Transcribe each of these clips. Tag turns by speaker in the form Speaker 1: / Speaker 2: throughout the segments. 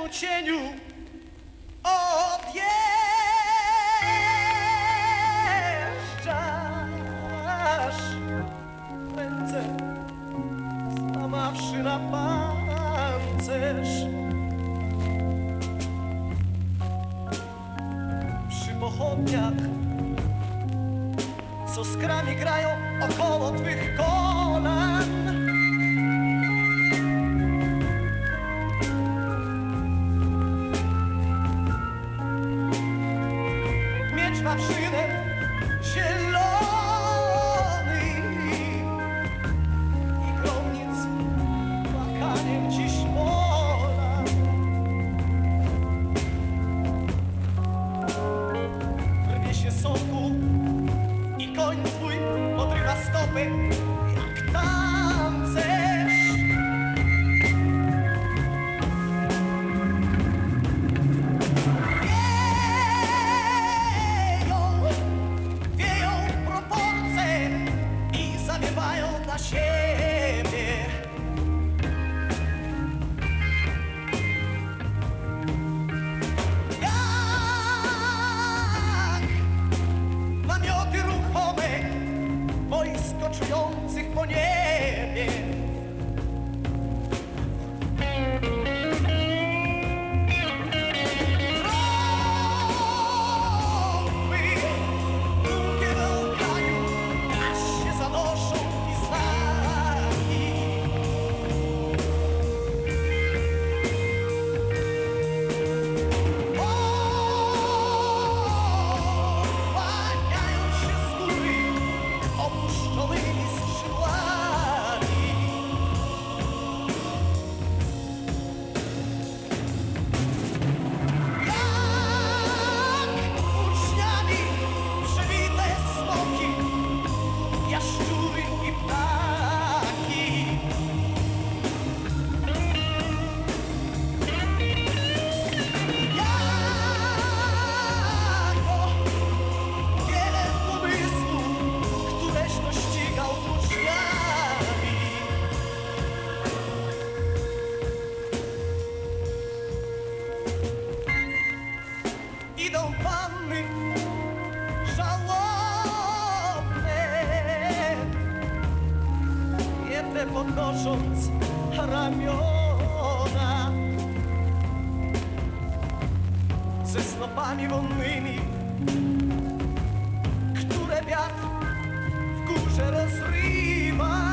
Speaker 1: memu cieniu odjeżdżasz. Ręce złamawszy na pancerz. Przy pochodniach, co skrami grają około twych kolan. 是的 idą panny szalone. Jedne podnosząc ramiona ze snopami wonnymi, które wiatr w górze rozrywa.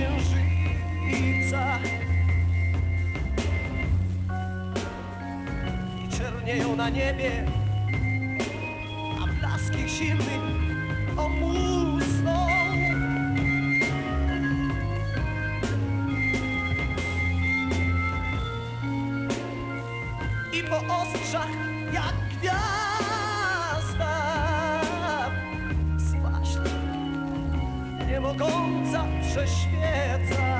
Speaker 1: księżyca. I czernieją na niebie A blask ich zimny nie mogąca prześwieca.